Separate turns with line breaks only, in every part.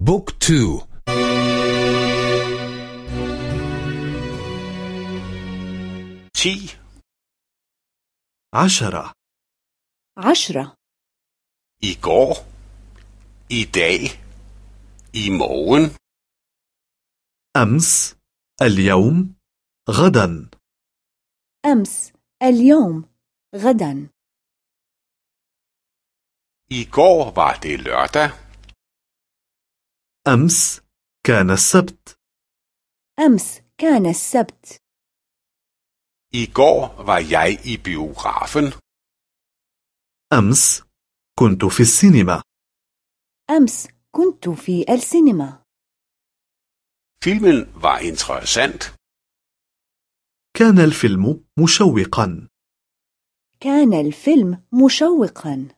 بوك تو.
تي
عشرة.
عشرة.
i går, i dag, i morgen,
أمس اليوم غدا.
أمس اليوم غدا.
i går var det lørdag,
أمس كان السبت.
أمس كان السبت.
I går var jeg i biografen,
أمس كنت في السينما.
أمس كنت في السينما.
Filmen var interessant,
كان الفيلم مشوقا.
كان الفيلم مشوقا.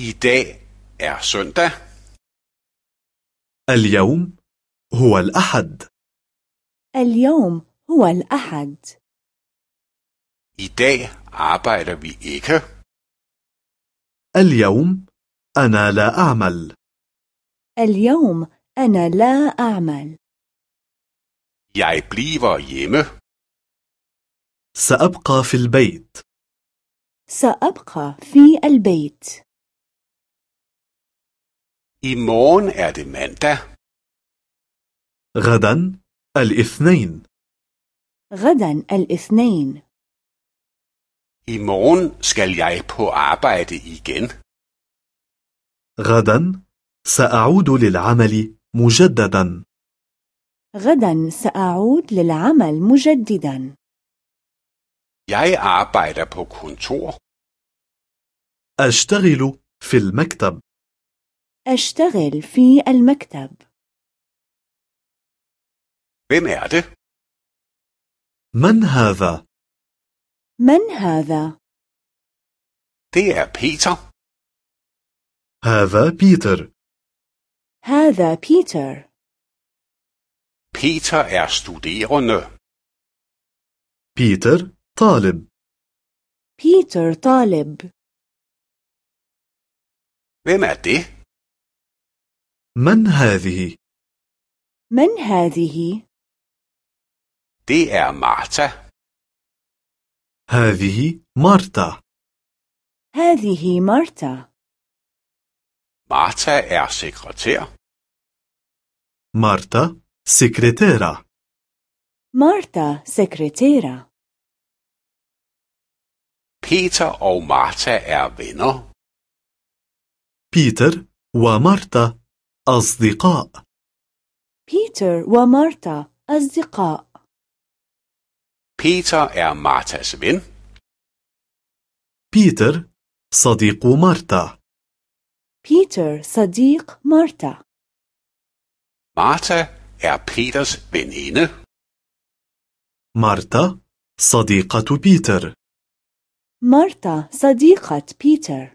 I dag er søndag,
اليوم هو الأحد.
اليوم هو الأحد.
I dag arbejder vi ikke,
اليوم أنا لا أعمل.
اليوم أنا لا أعمل.
Jeg bliver hjemme,
سأبقى في البيت.
سأبقى في البيت.
I morgen er det mandag,
غدا الاثنين.
غدا الاثنين.
I morgen skal jeg på arbejde igen,
غدا سأعود للعمل مجددا.
غدا سأعود للعمل مجددا.
Jeg arbejder på kontor,
أشتغل في المكتب.
أشتغل في المكتب
hvem er det?
من هذا؟
من هذا؟
Det er Peter,
هذا بيتر
هذا بيتر
Peter er studerende,
بيتر طالب
بيتر طالب
hvem er det?
من هذه؟
من هذه؟
Det er Martha,
هذه مارتا.
هذه مارتا.
Martha er sekretær,
مارتا سكرتيرة
مارتا سكرتيرة
Peter og Martha er venner,
بيتر ومارتا أصدقاء.
بيتر ومارتا أصدقاء.
Peter er Marthas ven,
بيتر صديق مارتا
بيتر صديق مارتا
Martha er Peters veninde,
مارتا صديقة بيتر
مارتا صديقة بيتر